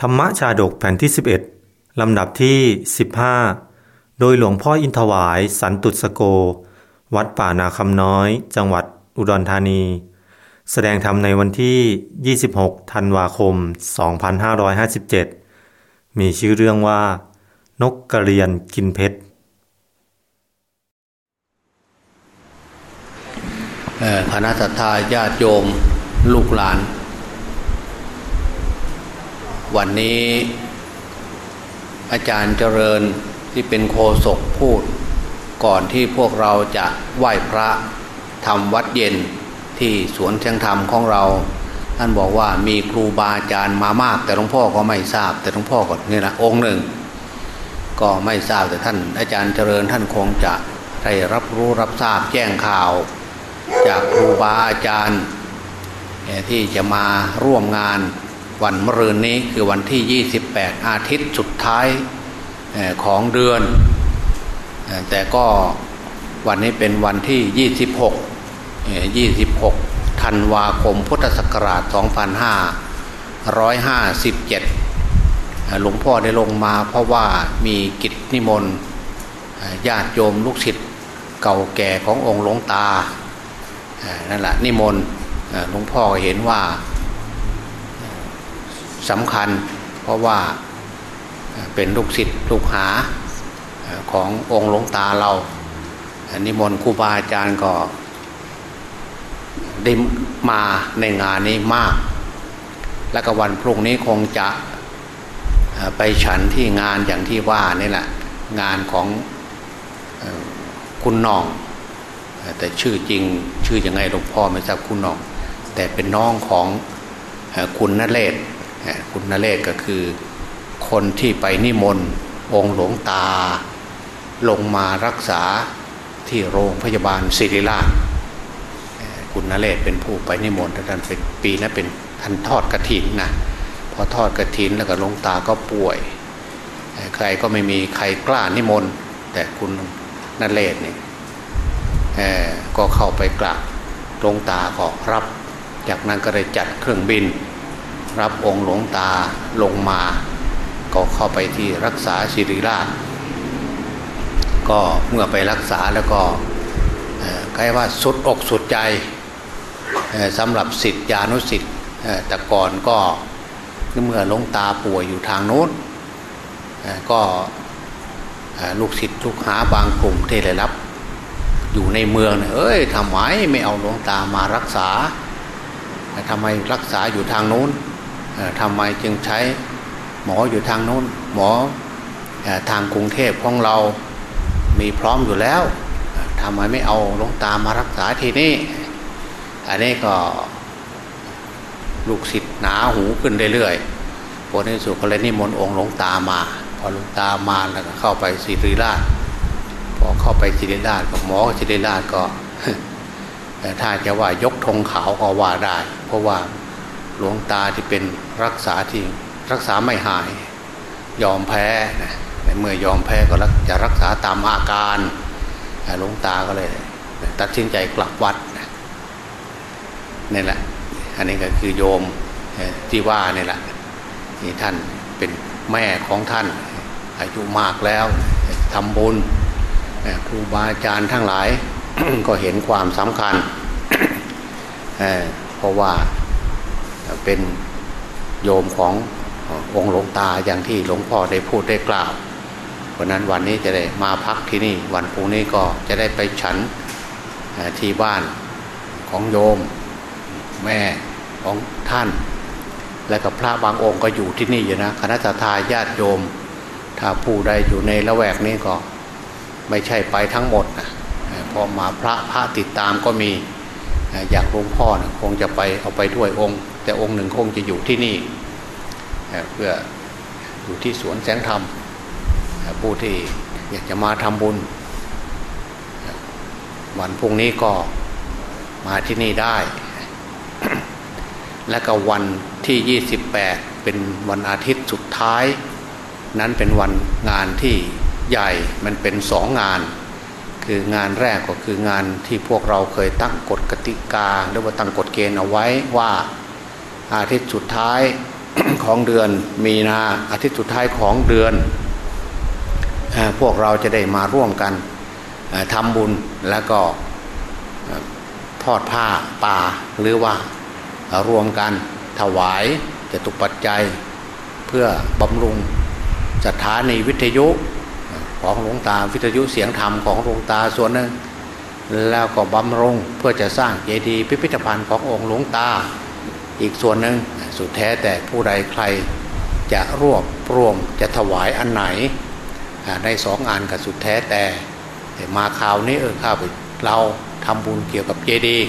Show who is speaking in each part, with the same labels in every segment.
Speaker 1: ธรรมชาดกแผ่นที่ 11 ลำดับที่ 15 โดยหลวงพ่ออินทวายสันตุสโก วัดป่านาคำน้อย จังหวัดอุดรธานี แสดงธรรมในวันที่ 26 ธันวาคม 2557 มีชื่อเรื่องว่า นกกระเรียนกินเพชร
Speaker 2: คณะสัตยาญาติโยม ลูกหลาน วันนี้อาจารย์เจริญที่เป็นโคศกพูด ก่อนที่พวกเราจะไหว้พระทำวัดเย็นที่สวนเชียงธรรมของเรา ท่านบอกว่ามีครูบาอาจารย์มามาก แต่หลวงพ่อก็ไม่ทราบ แต่หลวงพ่อก็นี่นะองค์หนึ่ง ก็ไม่ทราบแต่ท่าน อาจารย์เจริญท่านคงจะได้รับรู้รับทราบแจ้งข่าว จากครูบาอาจารย์ที่จะมาร่วมงาน วันมะรืนนี้คือวันที่ 28 อาทิตย์สุดท้ายของเดือน แต่ก็วันนี้เป็นวันที่ 26 26ธันวาคมพุทธศักราช 2557 หลวงพ่อได้ลงมาเพราะว่ามีกิจนิมนต์ญาติโยมลูกศิษย์เก่าแก่ขององค์หลวงตานั่นแหละนิมนต์หลวงพ่อเห็นว่า สำคัญ เพราะว่าเป็นลูกศิษย์ลูกหาขององค์หลวงตาเรานิมนต์ครูบาอาจารย์ก็ได้มาในงานนี้มาก และก็วันพรุ่งนี้คงจะไปฉันที่งานอย่างที่ว่านี่แหละ งานของคุณน้อง แต่ชื่อจริงชื่ออยังไงหลวงพ่อไม่ทราบคุณน้อง แต่เป็นน้องของคุณนเรศ คุณนเรศก็คือ คนที่ไปนิมนต์องค์หลวงตา ลงมารักษาที่โรงพยาบาลศิริราชคุณนเรศเป็นผู้ไปนิมนต์ท่านเป็นปีนั้นเป็นท่านทอดกระถินนะพอทอดกระถินแล้วก็หลวงตาก็ป่วย ใครก็ไม่มีใครกล้านิมนต์แต่คุณนเรศเนี่ยก็เข้าไปกราบหลวงตาก็รับ จากนั้นก็ได้จัดเครื่องบิน รับองค์หลวงตาลงมา ก็เข้าไปที่รักษาศิริราช ก็เมื่อไปรักษาแล้วก็ใครว่าสุดอกสุดใจสำหรับสิทธิานุสิทธิ์แต่ก่อนก็เมื่อหลวงตาป่วยอยู่ทางโน้นก็ลูกศิษย์ลูกหาบางกลุ่มที่ได้รับ อยู่ในเมืองเนี่ยเอ้ยทำไมไม่เอาหลวงตามารักษาทำไมรักษาอยู่ทางโน้น ทำไมจึงใช้หมออยู่ทางโน้น หมอทางกรุงเทพของเรา มีพร้อมอยู่แล้วทำไมไม่เอาลงตามารักษาทีนี้อันนี้ก็ลูกศิษย์หนาหูขึ้นเรื่อยๆพอในสุดก็เลยนิมนต์องค์หลวงตามา พอหลวงตามาแล้วก็เข้าไปศิริราชพอเข้าไปศิริราชกับหมอศิริราชก็ถ้าจะว่ายกธงขาวก็ว่าได้ เพราะว่า หลวงตาที่เป็นรักษาที่รักษาไม่หาย ยอมแพ้เมื่อยอมแพ้ก็จะรักษาตามอาการหลวงตาก็เลย ตัดสินใจกลับวัดนี่แหละ อันนี้ก็คือโยมที่ว่านี่แหละนี่ท่านเป็นแม่ของท่าน อายุมากแล้วทำบุญครูบาอาจารย์ทั้งหลายก็เห็นความสำคัญเพราะว่า เป็นโยมขององค์หลวงตาอย่างที่หลวงพ่อได้พูดได้กล่าวเพราะนั้นวันนี้จะได้มาพักที่นี่ วันพรุ่งนี้ก็จะได้ไปฉันที่บ้านของโยมแม่ของท่าน และกับพระบางองค์ก็อยู่ที่นี่อยู่นะคณะทาญาติโยม ถ้าผู้ใดอยู่ในละแวกนี้ก็ไม่ใช่ไปทั้งหมดนะพอมาพระพระติดตามก็มี อย่างหลวงพ่อนะคงจะไปเอาไปด้วยองค์ แต่องค์หนึ่งคงจะอยู่ที่นี่เพื่ออยู่ที่สวนแสงธรรมผู้ที่อยากจะมาทำบุญ วันพรุ่งนี้ก็มาที่นี่ได้ และก็วันที่ 28 เป็นวันอาทิตย์สุดท้าย นั้นเป็นวันงานที่ใหญ่มันเป็นสองงาน คืองานแรกก็คืองานที่พวกเราเคยตั้งกฎกติกา หรือว่าตั้งกฎเกณฑ์เอาไว้ว่าอาทิตย์สุดท้ายของเดือนมีนาอาทิตย์สุดท้ายของเดือน พวกเราจะได้มาร่วมกันทำบุญแล้วก็ทอดผ้าป่าหรือว่ารวมกันถวายจตุปัจจัย เพื่อบำรุงสถานีวิทยุ ของหลวงตาวิทยุเสียงธรรมของหลวงตาส่วนหนึ่ง แล้วก็บำรุงเพื่อจะสร้างเจดีย์พิพิธภัณฑ์ขององค์หลวงตา อีกส่วนหนึ่งสุดแท้แต่ผู้ใดใครจะรวบรวมจะถวายอันไหนในสองงานกับสุดแท้แต่มาข่าวนี้เออข้าไปเราทำบุญเกี่ยวกับเจดีย์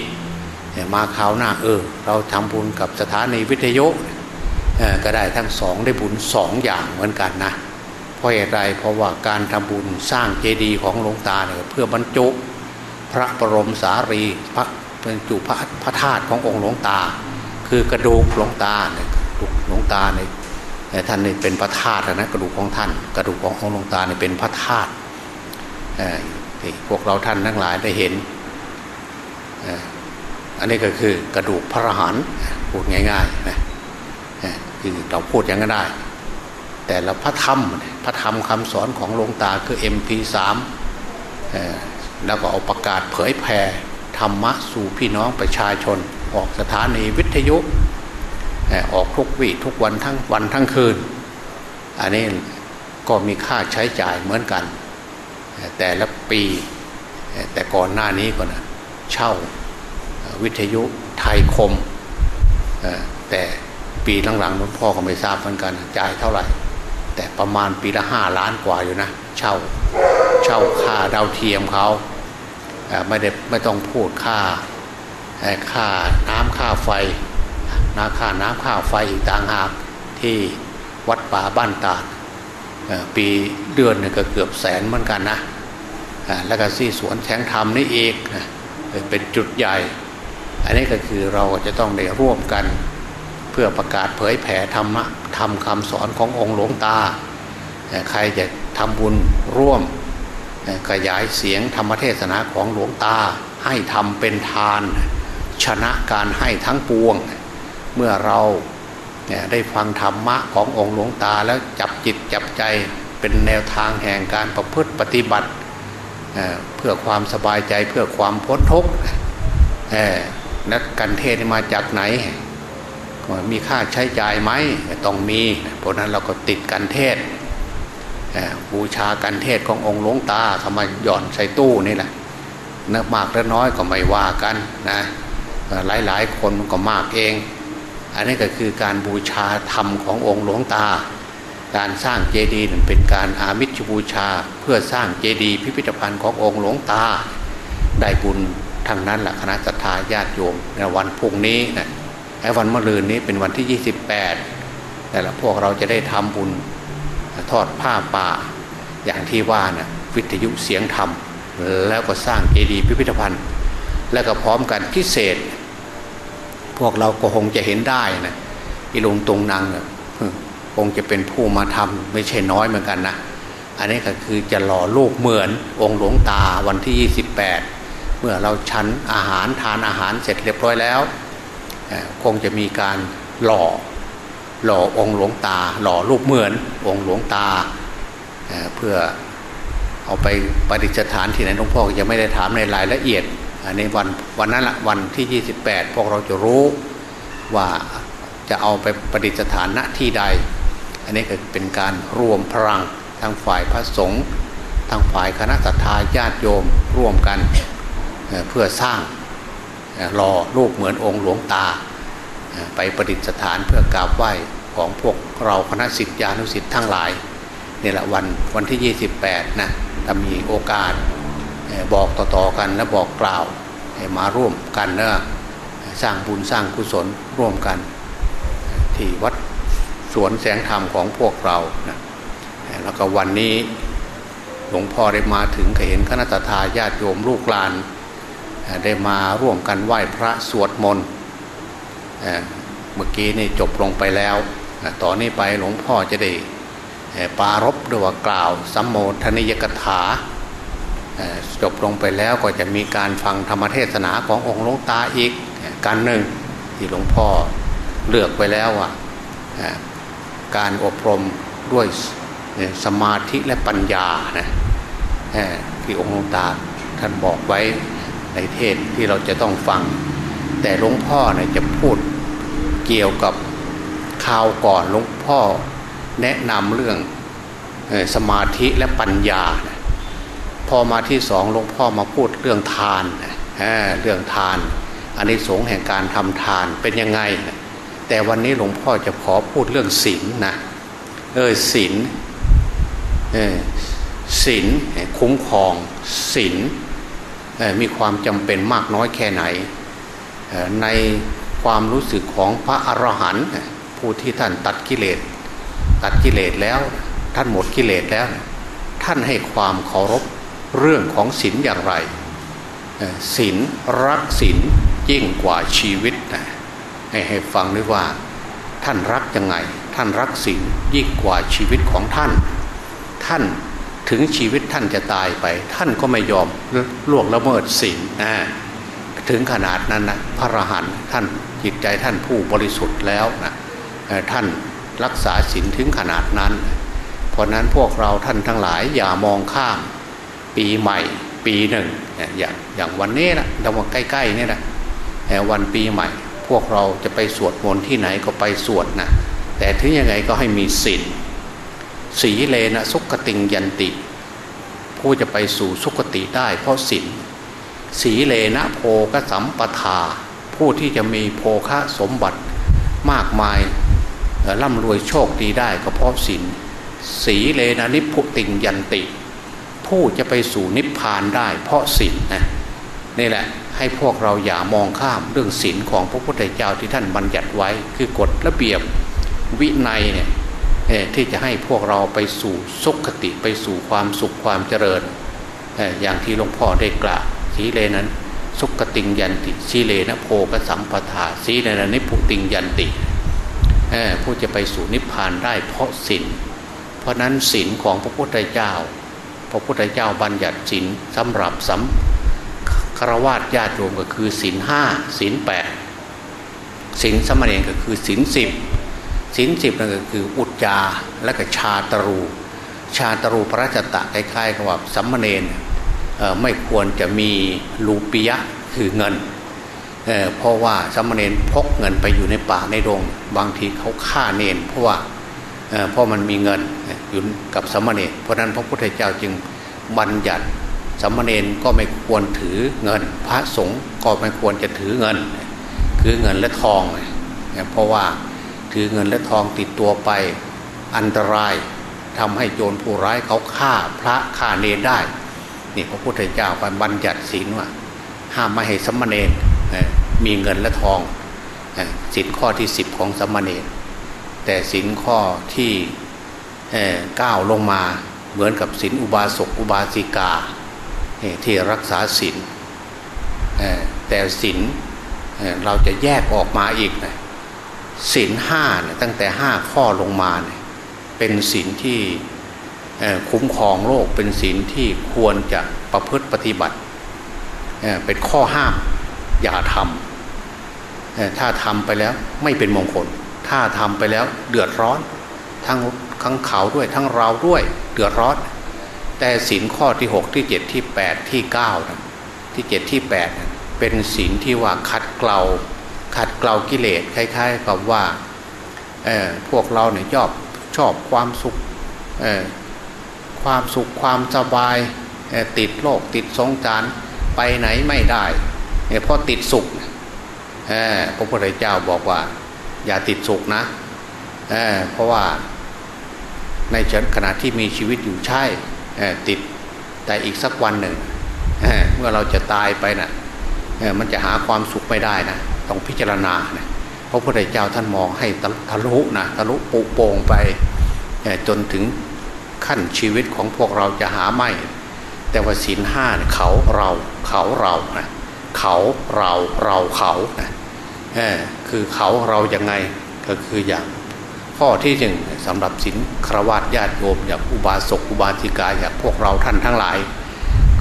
Speaker 2: มาข่าวหน้าเออ เราทำบุญกับสถานีวิทยุก็ได้ทั้งสองได้บุญสองอย่างเหมือนกันนะ ราะเหตุไรเพราะว่าการทำบุญสร้างเจดีย์ของหลวงตาเนี่ยเพื่อบรรจุพระบรมสารีพระบรรจุพระพระธาตุขององค์หลวงตา คือกระดูกหลวงตาเนี่ยหลวงตาเนี่ยท่านนี่เป็นพระธาตุนะกระดูกของท่าน กระดูกขององค์หลวงตาเนี่ยเป็นพระธาตุพวกเราท่านทั้งหลายได้เห็นอันนี้ก็คือกระดูกพระรหันพูดง่ายๆนะคือเราพูดอย่างนั้นได้ แต่ละพระธรรมพระธรรมคำสอนของหลวงตาคือ MP3 แล้วก็เอาประกาศเผยแผ่ธรรมะสู่พี่น้องประชาชน ออกสถานีวิทยุออกทุกวี่ทุกวันทั้งวันทั้งคืน อันนี้ก็มีค่าใช้จ่ายเหมือนกัน แต่ละปีแต่ก่อนหน้านี้ก็นะเช่าวิทยุไทยคมแต่ปีหลังๆหลวงพ่อก็ไม่ทราบเหมือนกันจ่ายเท่าไหร่ แต่ประมาณปีละห้าล้านกว่าอยู่นะ เช่าเช่าค่าดาวเทียมเขาไม่ได้ไม่ต้องพูดค่าค่าน้ำค่าไฟนาค่าน้ำค่าไฟอีกต่างหากที่วัดป่าบ้านตาดปีเดือนเนี่ยก็เกือบแสนเหมือนกันนะแล้วก็ที่สวนแสงธรรมนี่เองเป็นจุดใหญ่ อันนี้ก็คือเราจะต้องได้ร่วมกัน เพื่อประกาศเผยแผ่ธรรมะทำคำสอนขององค์หลวงตา ใครจะทำบุญร่วมขยายเสียงธรรมเทศนาของหลวงตา ให้ทำเป็นทาน ชนะการให้ทั้งปวง เมื่อเราได้ฟังธรรมะขององค์หลวงตาแล้วจับจิตจับใจเป็นแนวทางแห่งการประพฤติปฏิบัติเพื่อความสบายใจเพื่อความพ้นทุกข์นักกันเทศมาจากไหน มีค่าใช้จ่ายไหมต้องมีเพราะนั้นเราก็ติดกันเทศบูชากันเทศขององค์หลวงตาทำมาหย่อนใส่ตู้นี่แหละนักมากและน้อยก็ไม่ว่ากันนะหลายหลายคนก็มากเอง อันนี้ก็คือการบูชาธรรมขององค์หลวงตา การสร้างเจดีย์เป็นการอามิชบูชาเพื่อสร้างเจดีย์พิพิธภัณฑ์ขององค์หลวงตา ได้บุญทั้งนั้นแหละคณะสัตยาญาติโยมในวันพุ่งนี้นะ ไอ้วันมะรืนนี้เป็นวันที่ 28แต่ละพวกเราจะได้ทำบุญทอดผ้าป่าอย่างที่ว่านะวิทยุเสียงธรรม แล้วก็สร้างเจดีย์พิพิธภัณฑ์ แล้วก็พร้อมกันพิเศษ พวกเราก็คงจะเห็นได้นะอีลงตรงนางนะคงจะเป็นผู้มาทำไม่ใช่น้อยเหมือนกันนะอันนี้ก็คือจะหล่อลูกเหมือนองค์หลวงตาวันที่ 28 เมื่อเราชันอาหารทานอาหารเสร็จเรียบร้อยแล้ว คงจะมีการหล่อหล่อองค์หลวงตา หล่อรูปเหมือนองค์หลวงตาเเพื่อเอาไปประดิษฐานที่ไหนหลวงพ่อจะไม่ได้ถามในรายละเอียดในวันวันนั้นละวันที่ 28 พวกเราจะรู้ว่าจะเอาไปประดิษฐานณที่ใด อันนี้ก็เป็นการรวมพลังทางฝ่ายพระสงฆ์ทางฝ่ายคณะสัตยาญาติโยมร่วมกันเพื่อสร้าง รอรูปเหมือนองค์หลวงตา ไปประดิษฐานเพื่อกราบไหว้ของพวกเราคณะสิทธิานุสิทธิ์ทั้งหลายนี่แหละวันวันที่ 28 นะถ้ามีโอกาสบอกต่อๆกันและบอกกล่าวมาร่วมกันเนะสร้างบุญสร้างกุศลร่วมกัน ที่วัดสวนแสงธรรมของพวกเรานะแล้วก็วันนี้หลวงพ่อได้มาถึงเห็นคณะทาญาติโยมลูกหลาน ได้มาร่วมกันไหว้พระสวดมนต์เมื่อกี้นี่จบลงไปแล้วต่อนนี้ไปหลวงพ่อจะได้ปารบด้วยกล่าวสัมโมทนิยกถาจบลงไปแล้วก็จะมีการฟังธรรมเทศนาขององค์หลวงตาอีกการหนึ่งที่หลวงพ่อเลือกไปแล้วอะการอบรมด้วยสมาธิและปัญญานะที่องค์หลวงตาท่านบอกไว้ ในเทศที่เราจะต้องฟัง แต่หลวงพ่อเนี่ยจะพูดเกี่ยวกับข่าวก่อนหลวงพ่อแนะนำเรื่องสมาธิและปัญญา พอมาที่สองหลวงพ่อมาพูดเรื่องทานเรื่องทานอันนี้สงแห่งการทำทานเป็นยังไง แต่วันนี้หลวงพ่อจะขอพูดเรื่องศีลนะเออศีลศีลคุ้มครองศีล มีความจำเป็นมากน้อยแค่ไหน ในความรู้สึกของพระอรหันต์ผู้ที่ท่านตัดกิเลสตัดกิเลสแล้วท่านหมดกิเลสแล้ว ท่านให้ความเคารพเรื่องของศีลอย่างไรศีลรักศีลยิ่งกว่าชีวิตนะให้ให้ฟังด้วยว่าท่านรักยังไง ท่านรักศีลยิ่งกว่าชีวิตของท่าน ท่าน ถึงชีวิตท่านจะตายไป ท่านก็ไม่ยอมล่วงละเมิดศีลนะถึงขนาดนั้นนะพระอรหันต์ท่านจิตใจท่านผู้บริสุทธิ์แล้วนะท่านรักษาศีลถึงขนาดนั้น เพราะนั้นพวกเราท่านทั้งหลายอย่ามองข้ามปีใหม่ปีหนึ่งอย่างอย่างวันนี้นะเรามาใกล้ๆนี่นะวันปีใหม่ พวกเราจะไปสวดมนต์ที่ไหนก็ไปสวดนะแต่ถึงยังไงก็ให้มีศีล สีเลนะสุขติงยันติ ผู้จะไปสู่สุขติได้เพราะศีลสีเลนะโพกสัมปทา ผู้ที่จะมีโภคะสมบัติมากมายร่ำรวยโชคดีได้ก็เพราะศีลสีเลนะนิพุติงยันติ ผู้จะไปสู่นิพพานได้เพราะศีลนะนี่แหละให้พวกเราอย่ามองข้ามเรื่องศีลของพระพุทธเจ้าที่ท่านบัญญัติไว้คือกฎระเบียบวินัยเนี่ย ที่จะให้พวกเราไปสู่สุขติไปสู่ความสุขความเจริญ อย่างที่หลวงพ่อได้กล่าวสีเลนั้น สุขติงยันติสีเลนะโพกสัมปทาสีเลนะนิพุติงยันติผู้จะไปสู่นิพพานได้เพราะศีลเพราะนั้นศีลของพระพุทธเจ้า พระพุทธเจ้าบัญญัติศีลสำหรับสำคารวะญาติโยมก็คือศีลห้าศีลแปดศีลสมณเณรก็คือศีลสิบ ศีลสิบนั่นก็คืออุจจาและก็ชาตรู ชาตรูพระจตะคล้ายๆกับว่าสัมมเนนไม่ควรจะมีลูปิยะคือเงินเเพราะว่าสัมมเนนพกเงินไปอยู่ในป่าในโรงบางทีเขาฆ่าเนนเพราะว่าเพราะมันมีเงินอยู่กับสัมมเนนเพราะนั้นพระพุทธเจ้าจึงบัญญัติสัมมเนนก็ไม่ควรถือเงิน พระสงฆ์ก็ไม่ควรจะถือเงิน คือเงินและทอง เพราะว่า ถือเงินและทองติดตัวไป อันตรายทำให้โจรผู้ร้ายเขาฆ่าพระฆ่าเนรได้ นี่พระพุทธเจ้าบัญญัติศีลว่า ห้ามไม่ให้สมณเณรมีเงินและทองศีลข้อที่สิบของสมณเณรแต่ศีลข้อที่เก้าลงมาเหมือนกับศีลอุบาสกอุบาสิกาที่รักษาศีลแต่ศีลเราจะแยกออกมาอีกนะ ศีลห้าเนี่ยตั้งแต่ห้าข้อลงมาเนี่ยเป็นศีลที่คุ้มครองโลกเป็นศีลที่ควรจะประพฤติปฏิบัติเป็นข้อห้ามอย่าทำถ้าทำไปแล้วไม่เป็นมงคล ถ้าทำไปแล้วเดือดร้อน ทั้งทั้งเขาด้วยทั้งเราด้วยเดือดร้อน แต่ศีลข้อที่ 6 ที่ 7 ที่ 8 ที่9นะที่ 7 ที่ 8 เป็นศีลที่ว่าคัดเกลา ขัดเกลากิเลสคล้ายๆกับว่าพวกเราเนี่ยชอบชอบความสุขความสุขความสบายติดโลกติดสงสารไปไหนไม่ได้เพราะติดสุขพระพุทธเจ้าบอกว่า อย่าติดสุขนะเเพราะว่าในขณะที่มีชีวิตอยู่ใช่ติดแต่อีกสักวันหนึ่งเเมื่อเราจะตายไปนะ่ะมันจะหาความสุขไม่ได้นะ ต้องพิจารณาเนี่ยพระพุทธเจ้าท่านมองให้ทะลุนะทะลุปุโปงไปจนถึงขั้นชีวิตของพวกเราจะหาไม่ แต่ว่าศีลห้าเขาเราเขาเรานะเขาเราเราเขานะคือเขาเราอย่างไงก็คืออย่างข้อที่หนึ่งสำหรับศีลครวญญาติโยมอย่างอุบาสกอุบาสิกาอย่างพวกเราท่านทั้งหลาย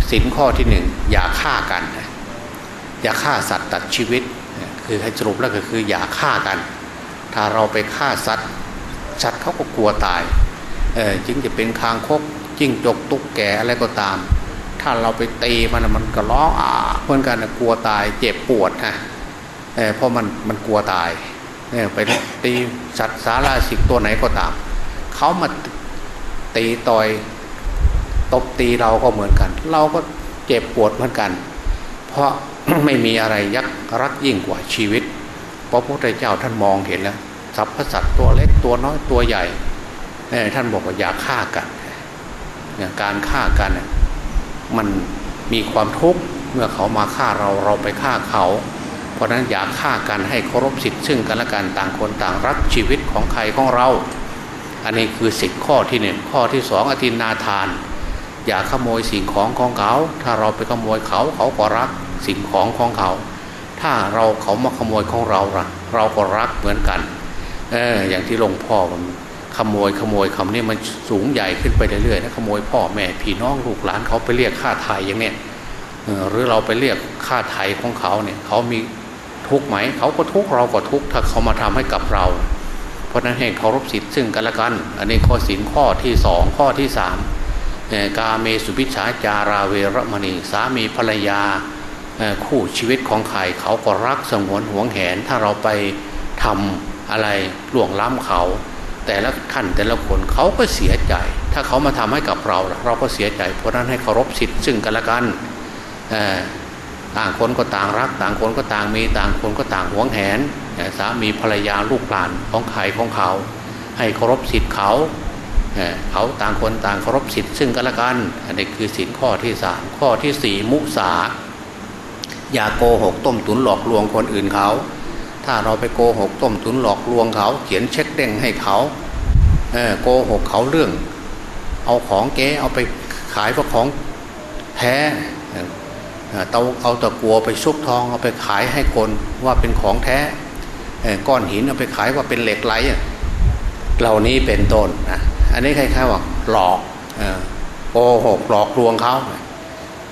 Speaker 2: ศีลข้อที่หนึ่งอย่าฆ่ากัน อย่าฆ่าสัตว์ตัดชีวิต คือให้สรุปแล้วก็คืออย่าฆ่ากัน ถ้าเราไปฆ่าสัตว์สัตว์เขาก็กลัวตายเออจึงจะเป็นคางคกจิ้งจกตุ๊กแกอะไรก็ตาม ถ้าเราไปตีมันมันก็ร้องอ่าเหมือนกันกลัวตายเจ็บปวดนะเออเพราะมันมันกลัวตายเนี่ยไปตีสัตว์สาราสิกตัวไหนก็ตาม เขามาตีต่อย ตบตีเราก็เหมือนกัน เราก็เจ็บปวดเหมือนกัน เพราะไม่มีอะไรยักรักยิ่งกว่าชีวิตพระพุทธเจ้าท่านมองเห็นแล้วสรรพสัตว์ตัวเล็กตัวน้อยตัวใหญ่ท่านบอกว่าอย่าฆ่ากันการฆ่ากันมันมีความทุกข์เมื่อเขามาฆ่าเราเราไปฆ่าเขา เพราะนั้นอย่าฆ่ากันให้เคารพสิทธิ์ซึ่งกันและกันต่างคนต่างรักชีวิตของใครของเรา อันนี้คือสิทธิข้อที่หนึ่งข้อที่สองอธินาทาน อย่าขโมยสิ่งของของเขา ถ้าเราไปขโมยเขาเขาก็รักสิ่งของของเขา ถ้าเราเขามาขโมยของเราเราก็รักเหมือนกัน เอออย่างที่หลวงพ่อมันขโมยขโมยคำนี้มันสูงใหญ่ขึ้นไปเรื่อยๆนะขโมยพ่อแม่พี่น้องลูกหลานเขาไปเรียกค่าไถ่อย่างเนี้ยหรือเราไปเรียกค่าไถ่ของเขาเนี่ยเขามีทุกไหมเขาก็ทุกเราก็ทุกถ้าเขามาทำให้กับเรา เพราะนั้นให้เคารพสิทธิ์ซึ่งกันและกัน อันนี้ข้อสินข้อที่สองข้อที่สาม กาเมสุพิชาจาราเวรมณีสามีภรรยาคู่ชีวิตของใครเขาก็รักสงวนหวงแหน ถ้าเราไปทำอะไรล่วงล้ำเขา แต่ละท่านแต่ละคนเขาก็เสียใจ ถ้าเขามาทำให้กับเรา เราก็เสียใจเพราะนั้นให้เคารพสิทธิ์ซึ่งกันและกันต่างคนก็ต่างรัก ต่างคนก็ต่างมีต่างคนก็ต่างหวงแหนสามีภรรยาลูกหลานของใครของเขา ให้เคารพสิทธิ์เขา เขาต่างคนต่างเคารพสิทธิ์ซึ่งกันและกันอันนี้คือสินข้อที่สามข้อที่สี่มุสา อย่าโกหกต้มตุนหลอกลวงคนอื่นเขา ถ้าเราไปโกหกต้มตุนหลอกลวงเขา เขียนเช็คเด้งให้เขาเโกหกเขาเรื่อง เอาของเก๊เอาไปขายเพราะของแท้เตาเอาตะกัวไปซุกทองเอาไปขายให้คนว่าเป็นของแท้ก้อนหินเอาไปขายว่าเป็นเหล็กไหลเหล่านี้เป็นต้นนะ อันนี้ใคล้ายๆว่าหลอกโกหกหลอกลวงเขา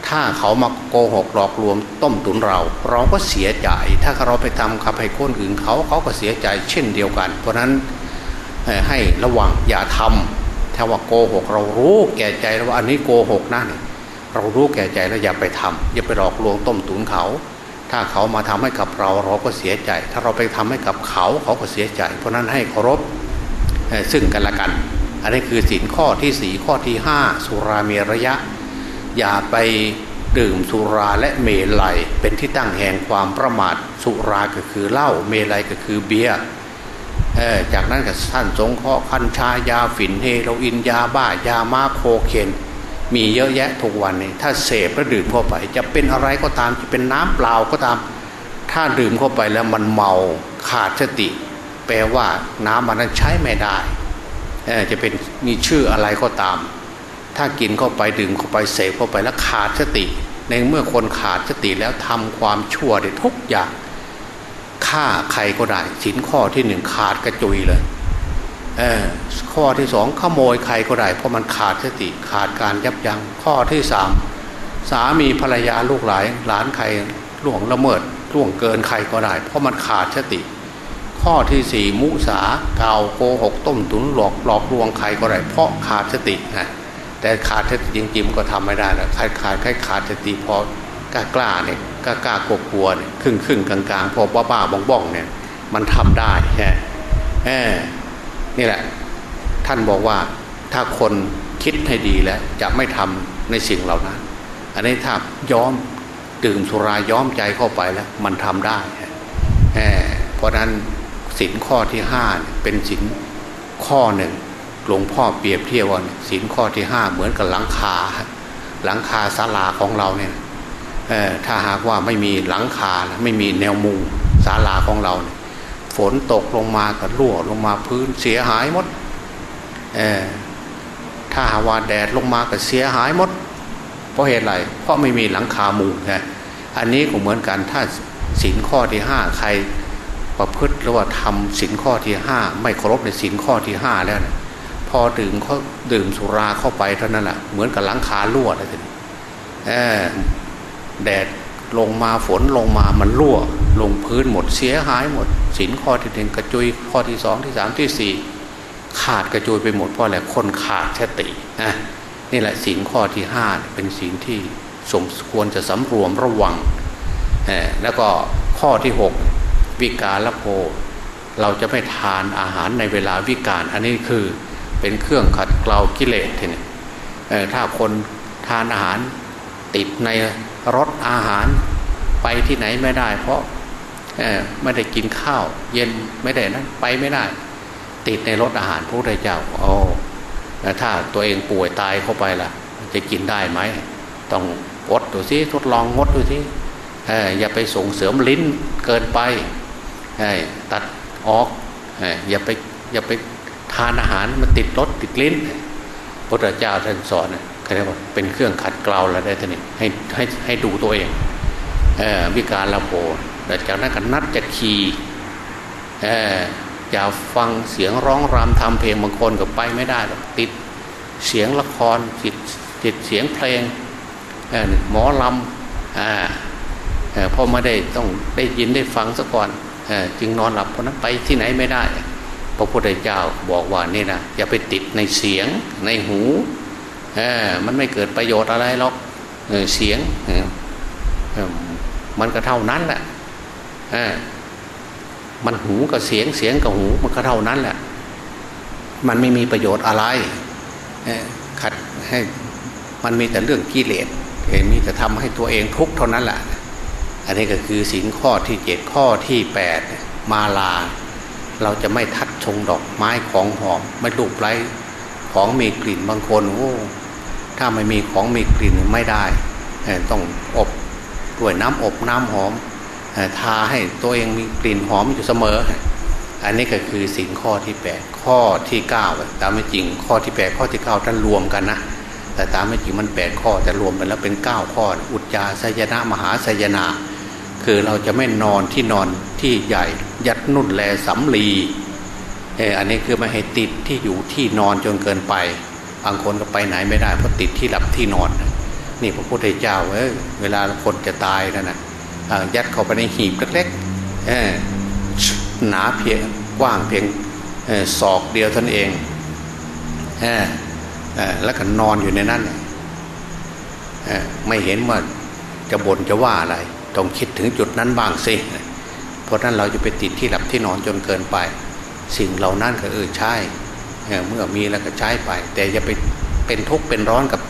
Speaker 2: ถ้าเขามาโกหกหลอกลวงต้มตุนเรา เราก็เสียใจ ถ้าเราไปทำขับให้คนอื่นเขาเขาก็เสียใจเช่นเดียวกัน เพราะนั้นให้ระวังอย่าทำถ้าว่าโกหก เรารู้แก่ใจแล้วว่าอันนี้โกหกนะเรารู้แก่ใจแล้วอย่าไปทำอย่าไปหลอกลวงต้มตุนเขา ถ้าเขามาทำให้กับเราเราก็เสียใจ ถ้าเราไปทำให้กับเขาเขาก็เสียใจ เพราะนั้นให้เคารพซึ่งกันและกัน อันนี้คือสินข้อที่สี่ข้อที่ห้าสุราเมรยะ อย่าไปดื่มสุราและเมลัย เป็นที่ตั้งแห่งความประมาทสุราก็คือเหล้าเมลัยก็คือเบียร์จากนั้นก็ท่านสงเคราะห์คัญชายาฝิ่นเฮโรอีนยาบ้ายามาโคเคนมีเยอะแยะทุกวันนี้ถ้าเสพแล้วดื่มเข้าไป จะเป็นอะไรก็ตามจะเป็นน้ำเปล่าก็ตาม ถ้าดื่มเข้าไปแล้วมันเมาขาดสติ แปลว่าน้ำมันนั้นใช้ไม่ได้ จะเป็นมีชื่ออะไรก็ตาม ถ้ากินเข้าไปดื่มเข้าไปเสพเข้าไปแล้วขาดสติ ในเมื่อคนขาดสติแล้วทำความชั่วได้ทุกอย่างฆ่าใครก็ได้สินข้อที่หนึ่งขาดกระจุยเลยเออข้อที่สองขโมยใครก็ได้เพราะมันขาดสติขาดการยับยัง้งข้อที่สามสามีภรรยาลูกหลายหลานใครล่วงละเมิดล่วงเกินใครก็ได้ เพราะมันขาดสติ ข้อที่สี่มุสาเกาโกหกต้มตุนหลอกหลอกลวงใครก็ได้เพราะขาดสตินะแต่ขาดสติจริงๆก็ทำไม่ได้แล้วขาดขาดแค่ขาดสติพอกล้ากล้าเนี่ยกล้ากล้ากลัวกลัวเนี่ยครึ่งครึ่งกลางๆพอบ้าบ้าบ้องบ้องเนี่ยมันทำได้แค่นี่แหละ ท่านบอกว่าถ้าคนคิดให้ดีแล้ว จะไม่ทำในสิ่งเหล่านั้น อันนี้ถ้าย้อมดื่มสุราย้อมใจเข้าไปแล้ว มันทำได้เพราะนั้น สินข้อที่ห้าเป็นสินข้อหนึ่งหลวงพ่อเปรียบเทียบว่าสินข้อที่ห้าเหมือนกับหลังคา หลังคาศาลาของเราเนี่ยถ้าหากว่าไม่มีหลังคาไม่มีแนวมุงศาลาของเราเนี่ยฝนตกลงมาก็รั่วลงมาพื้นเสียหายหมดถ้าหาว่าแดดลงมาก็เสียหายหมด เพราะเหตุไรเพราะไม่มีหลังคามุงนะอันนี้ก็เหมือนกันถ้าสินข้อที่ห้าใคร ประพฤติหรือว่าทำสินข้อที่ห้าไม่เคารพในสินข้อที่ห้าแล้วนะพอดื่มเขาดื่มสุราเข้าไปเท่านั้นแหละเหมือนกับหลังคารั่วเลยทีแดดลงมาฝนลงมามันรั่ว ลงพื้นหมดเสียหายหมดสินข้อที่หนึ่งกระจุยข้อที่สองที่สามที่สี่ขาดกระจุยไปหมดเพราะอะไรคนขาดสตินะนี่แหละศีลข้อที่ห้าเป็นศีลที่สมควรจะสำรวมระวังแล้วก็ข้อที่หก วิกาลโภ เราจะไม่ทานอาหารในเวลาวิกาลอันนี้คือเป็นเครื่องขัดเกลากิเลสทีนี้ถ้าคนทานอาหารติดในรสอาหารไปที่ไหนไม่ได้ เพราะไม่ได้กินข้าว เย็นไม่ได้นะไปไม่ได้ ติดในรสอาหารพระพุทธเจ้าโอ้ถ้าตัวเองป่วยตายเข้าไปล่ะ จะกินได้ไหมต้องอดดูสิทดลองงดดูสิอย่าไปส่งเสริมลิ้นเกินไป ตัดออกอย่าไปอย่าไปทานอาหารมันติดรสติดลิ้นพระเจ้าท่านสอนเขาเรียกว่าเป็นเครื่องขัดเกลาแล้วได้ท่านนี่ให้ให้ให้ดูตัวเองวิการละโผแต่จากนั้นก็นัดจะขี่อย่าฟังเสียงร้องรำทำเพลงบางคนก็ไปไม่ได้หรอกติดเสียงละครติดติดเสียงเพลงหมอลำอพอมาได้ต้องได้ยินได้ฟังซะก่อน จึงนอนหลับเพราะนั้นไปที่ไหนไม่ได้ พระพุทธเจ้าบอกว่านี่นะอย่าไปติดในเสียงในหูมันไม่เกิดประโยชน์อะไรหรอกเสียงมันก็เท่านั้นแหละมันหูกับเสียงเสียงกับหูมันก็เท่านั้นแหละ มันไม่มีประโยชน์อะไรขัดให้มันมีแต่เรื่องกิเลสมีแต่ทำให้ตัวเองทุกข์เท่านั้นแหละ อันนี้ก็คือสินข้อที่เจ็ดข้อที่แปดมาลา เราจะไม่ทัดชงดอกไม้ของหอมไม่ลูบไล้ของมีกลิ่นบางคนโอ้ถ้าไม่มีของมีกลิ่นไม่ได้ ต้องอบด้วยน้ำอบน้ำหอมทาให้ตัวเองมีกลิ่นหอมอยู่เสมอ อันนี้ก็คือสินข้อที่ 8 ข้อที่9ตามไม่จริงข้อที่ 8 ข้อที่9ท่านรวมกันนะแต่ตามไม่จริงมัน 8 ข้อแต่รวมไปแล้วเป็น 9 ข้อ อุจจาสยนะมหาสยนา คือเราจะไม่นอนที่นอนที่ใหญ่ ยัดนุ่นแลสำลีเอออันนี้คือไม่ให้ติดที่อยู่ที่นอนจนเกินไปบางคนก็ไปไหนไม่ได้เพราะติดที่หลับที่นอน นี่พระพุทธเจ้าเออเวลาคนจะตายนั่นนะยัดเข้าไปในหีบเล็กๆหนาเพียงกว้างเพียงศอกเดียวท่านเองแล้วก็นอนอยู่ในนั้นไม่เห็นว่าจะบ่นจะว่าอะไร ต้องคิดถึงจุดนั้นบ้างสิเพราะนั้นเราจะไปติดที่หลับที่นอนจนเกินไป สิ่งเหล่านั้นก็เออใช่เมื่อมีแล้วก็ใช้ไป แต่อย่าไปเป็นทุกข์เป็นร้อนกับ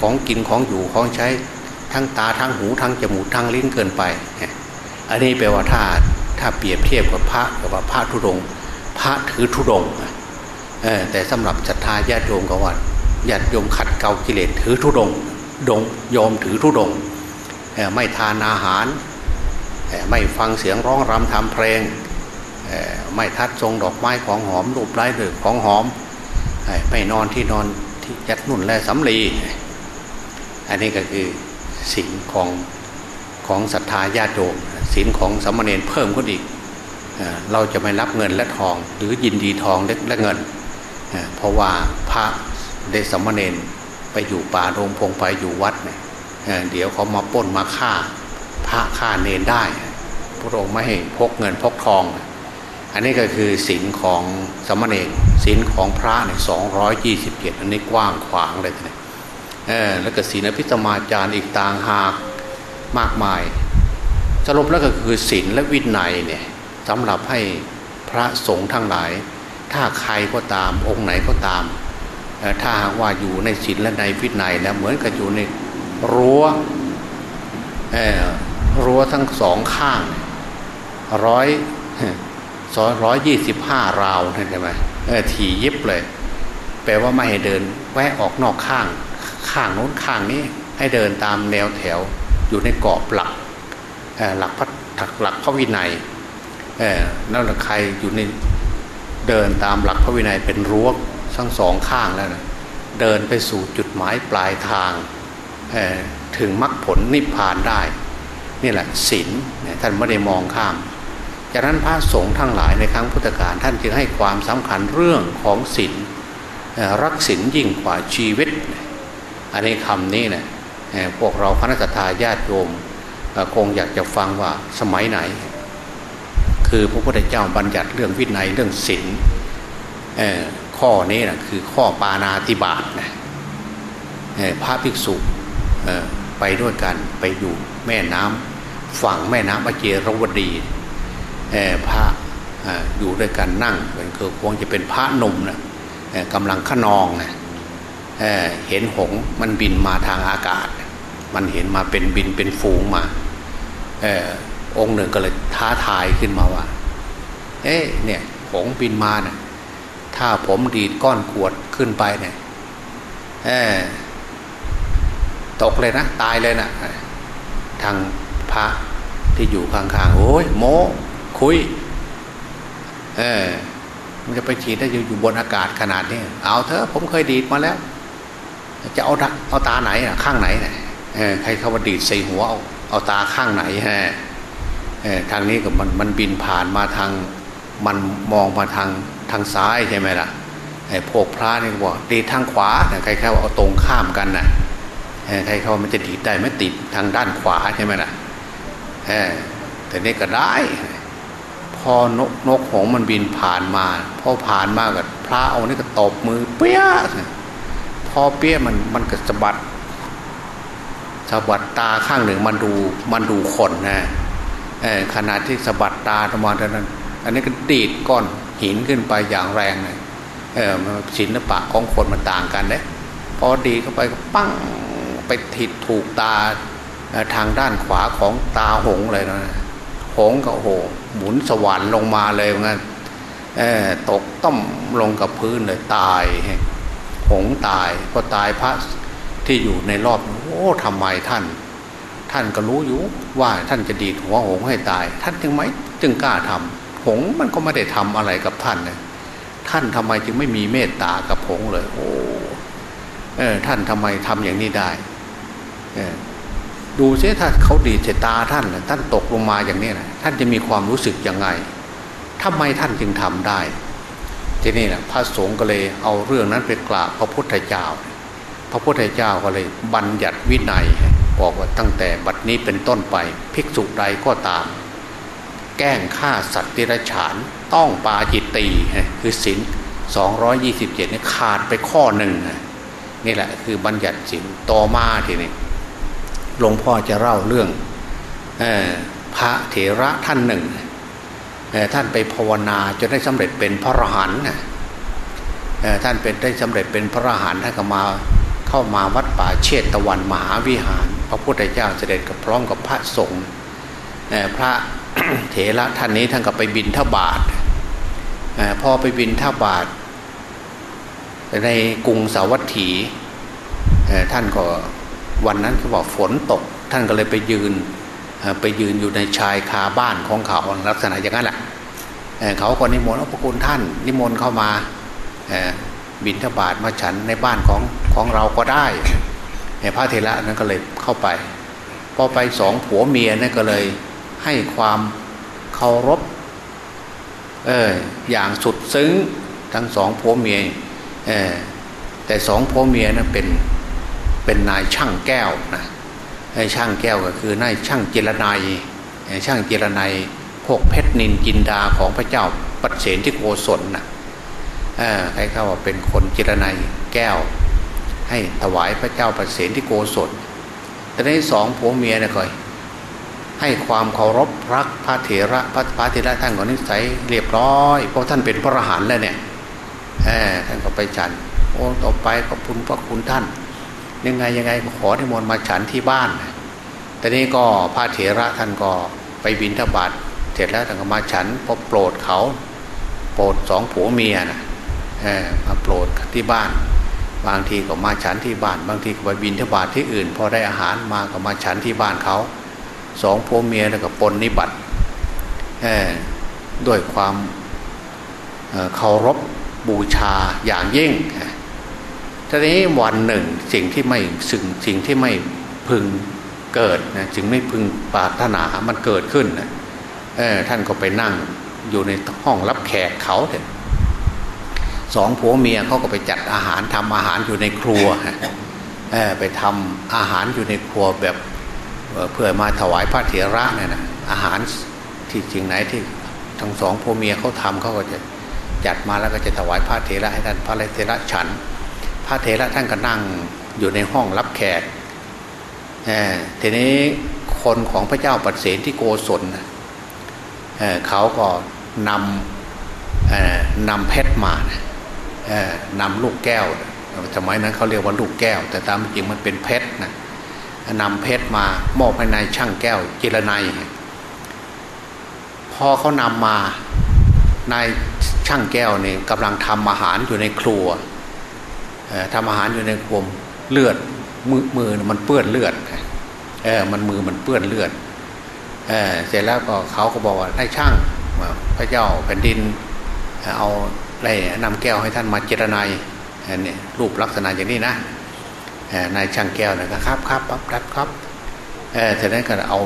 Speaker 2: ของกินของอยู่ของใช้ทั้งตาทั้งหูทั้งจมูกทั้งลิ้นเกินไป อันนี้แปลว่าถ้าถ้าเปรียบเทียบกับพระกับว่าพระธุดง พระถือธุดงแต่สำหรับศรัทธาญาติโยมก็ว่าญาติโยมขัดเกากิเลสถือธุดง ดงโยมถือธุดง ไม่ทานอาหาร ไม่ฟังเสียงร้องรำทำเพลง ไม่ทัดทรงดอกไม้ของหอมรูปไร้เดือของหอม ไม่นอนที่นอนที่ยัดนุ่นและสำลี อันนี้ก็คือศีลของของศรัทธาญาติโยมศีลของสมณเณรเพิ่มขึ้นอีก เราจะไม่รับเงินและทอง หรือยินดีทองและเงิน เพราะว่าพระเดสมณเณรไปอยู่ป่าโรงพงไปอยู่วัดเนี่ย เดี๋ยวเขามาป้นมาฆ่าพระฆ่าเนนได้ พระองค์ไม่ให้พกเงินพกทอง อันนี้ก็คือศีลของสมณเณรศีลของพระเนี่ยสองร้อยยี่สิบเจ็ดอันนี้กว้างขวางเลยนะแล้วก็ศีลพิสมาจารย์อีกต่างหากมากมาย สรุปแล้วก็คือศีลและวินัยเนี่ยสำหรับให้พระสงฆ์ทั้งหลาย ถ้าใครก็ตามองค์ไหนก็ตาม ถ้าหากว่าอยู่ในศีลและในวินัยนะเหมือนกับอยู่ใน รั้วรั้วทั้งสองข้างร้อยสองร้อยยี่สิบห้าราวใช่ไหมถี่ยิบเลย แปลว่าไม่ให้เดิน แวะออกนอกข้าง ข้างโน้นข้างนี้ให้เดินตามแนวแถวอยู่ในกรอบหลักหลักพระหลักพระวินัยนั่นแหละใครอยู่ในเดินตามหลักพระวินัยเป็นรั้วทั้งสองข้างแล้วนะเดินไปสู่จุดหมายปลายทาง ถึงมรรคผลนิพพานได้นี่แหละศีลท่านไม่ได้มองข้าม จากนั้นพระสงฆ์ทั้งหลายในครั้งพุทธกาลท่านจึงให้ความสำคัญเรื่องของศีลรักศีลยิ่งกว่าชีวิต อันนี้คำนี้เนะี่ยพวกเราพระนักทาญาติโยมคงอยากจะฟังว่าสมัยไหน คือพระพุทธเจ้าบัญญัติเรื่องวินัยเรื่องศีลข้อนี้นะคือข้อปานาติบาตนะพระภิกษุ ไปด้วยกันไปอยู่แม่น้ำฝั่งแม่น้ำอเจรวดีพระอยู่ด้วยกันนั่งเป็นคือคงจะเป็นพระนมนะกำลังขนองนะเเห็นหงมันบินมาทางอากาศ มันเห็นมาเป็นบินเป็นฝูงมาอองค์หนึ่งก็เลยท้าทายขึ้นมาว่า เอ๊ะเนี่ยหงบินมานะี่ยถ้าผมดีดก้อนขวดขึ้นไปเนี่ย ตกเลยนะตายเลยนะทางพระที่อยู่ข้างๆโอ้ยโมคุย เออมันจะไปฉีดได้อยู่บนอากาศขนาดนี้เอาเถอะผมเคยดีดมาแล้ว จะเอาเอาตาไหนอะ ข้างไหนเนี่ยใครเขาว่าดีดใส่หัวเอาเอาตาข้างไหนฮะทางนี้กับมันมันบินผ่านมาทาง มันมองมาทางทางซ้ายใช่ไหมล่ะไอ้พวกพระนี่บอกดีทางขวาใครเขาเอาตรงข้ามกันนะ่ะ ใครเขามันจะดีดได้ไม่ติดทางด้านขวาใช่ไหมล่ะแต่นี่ก็ได้ พอนกนกหงมันบินผ่านมา พอผ่านมากับพระเอานี่ก็ตบมือ เปี้ยพอเปี้ยมันมันก็สะบัดสะบัดตาข้างหนึ่งมันดูมันดูคนนะขนาดที่สะบัดตาประมาณนั้น อันนี้ก็ดีดก้อนหินขึ้นไปอย่างแรงเลยศิลปะของคนมันต่างกันเลยพอดีเข้าไปก็ปั้ง ไปถิดถูกตาทางด้านขวาของตาหงเลยนะหงก็โหหมุนสวรรค์ลงมาเลยงั้นตกต้มลงกับพื้นเลยตาย หงตายก็ตายพระที่อยู่ในรอบโอ้ทำไมท่าน ท่านก็รู้อยู่ว่าท่านจะดีดหัวหงให้ตาย ท่านจึงไหมจึงกล้าทำหงมันก็ไม่ได้ทำอะไรกับท่านนะท่านทำไมจึงไม่มีเมตตากับหงเลย โอ้เออท่านทำไมทำอย่างนี้ได้ ดูซิถ้าเขาดีดใส่ตาท่านท่านตกลงมาอย่างนี้นะท่านจะมีความรู้สึกยังไงทำไมท่านจึงทำได้ ทีนี้นะพระสงฆ์ก็เลยเอาเรื่องนั้นไปกราบพระพุทธเจ้า พระพุทธเจ้าก็เลยบัญญัติวินัยบอกว่าตั้งแต่บัดนี้เป็นต้นไปภิกษุใดก็ตาม แกล้งฆ่าสัตว์ติรฉานต้องปาจิตตีคือศีล227นี่ขาดไปข้อหนึ่งนี่แหละคือบัญญัติศีลต่อมาทีนี้ หลวงพ่อจะเล่าเรื่องอพระเถระท่านหนึ่งท่านไปภาวนาจนได้สำเร็จเป็นพระอรหันต์ท่านเป็นได้สำเร็จเป็นพระอรหันต์ท่านก็มาเข้ามาวัดป่าเชตตะวันมหาวิหาร พระพุทธเจ้าเสด็จกับพร้อมกับพระสงฆ์พระเถระท่านนี้ท่านก็ไปบินทบาทพอไปบินทบาทในกรุงสาวัตถีท่านก็ วันนั้นเขาบอกฝนตก ท่านก็เลยไปยืนไปยืนอยู่ในชายคาบ้านของเขาลักษณะอย่างนั้นแหละเขาก็นิมนต์พระคุณท่าน นิมนต์เข้ามาบินทบาทมาฉันในบ้านของของเราก็ได้พระเทระนั้นก็เลยเข้าไป พอไปสองผัวเมียนั่นก็เลยให้ความเคารพเอออย่างสุดซึ้งทั้งสองผัวเมียแต่สองผัวเมียนั้นเป็น เป็นนายช่างแก้วนะไอ้ช่างแก้วก็คือนายช่างเจรนายช่างเจรนายพวกเพชรนินจินดาของพระเจ้าปัจเสนที่โกศลนะใครเข้าว่าเป็นคนเจรนายแก้ว ให้ถวายพระเจ้าปัจเสนที่โกศลแต่ในสองผัวเมียเนี่ยให้ความเคารพรักพระเถระพระพระเถระท่านก็นิสัยเรียบร้อย เพราะท่านเป็นพระอรหันต์แล้วเนี่ยท่านก็ไปฉันโอ้ต่อไปขอบคุณพระคุณท่าน ยังไงยังไงขอที่มนมาฉันที่บ้านแต่นี้ก็พระเถระท่านก็ไปบินทบาทเสร็จแล้วท่านก็มาฉันพอโปรดเขา โปรดสองผัวเมียนะมาโปรดที่บ้าน บางทีก็มาฉันที่บ้าน บางทีก็ไปบินทบาทที่อื่น พอได้อาหารมาก็มาฉันที่บ้านเขาสองผัวเมียแล้วก็ปนนิบัติด้วยความเคารพบูชาอย่างยิ่ง ทีนี้วันหนึ่งสิ่งที่ไม่สิ่งสิ่งที่ไม่พึงเกิดนะจึงไม่พึงปรารถนามันเกิดขึ้นนะเออท่านก็ไปนั่งอยู่ในห้องรับแขกเขาเถอะสองผัวเมียเขาก็ไปจัดอาหารทำอาหารอยู่ในครัวเออไปทำอาหารอยู่ในครัวแบบเพื่อมาถวายพระเถระเนี่ยนะอาหารที่จริงไหนที่ทั้งสองผัวเมียเขาทำเขาก็จะจัดมาแล้วก็จะถวายพระเถระให้ท่านพระเถระฉัน พระเถระท่านก็นั่งอยู่ในห้องรับแขกทีนี้คนของพระเจ้าปัดเสนที่โกศลเเขาก็นำนำเพชรมานำลูกแก้วสมัยนั้นเขาเรียกว่าลูกแก้ว แต่ตามจริงมันเป็นเพชรนะนำเพชรมามอบให้นายช่างแก้วจิรนัยพอเขานำมานายช่างแก้วนี่กำลังทำอาหารอยู่ในครัว ทำอาหารอยู่ในครัวเลือดมือมือมันเปื้อนเลือดเออมันมือมันเปื้อนเลือดเออเสร็จแล้วก็เขาก็บอกว่าให้ช่างพระเจ้าแผ่นดิน เอาอะไรนำแก้วให้ท่านมาเจรนายนี่รูปลักษณะอย่างนี้นะนายช่างแก้วนะครับครับปั๊บครับครับเออจากนั้นก็เอา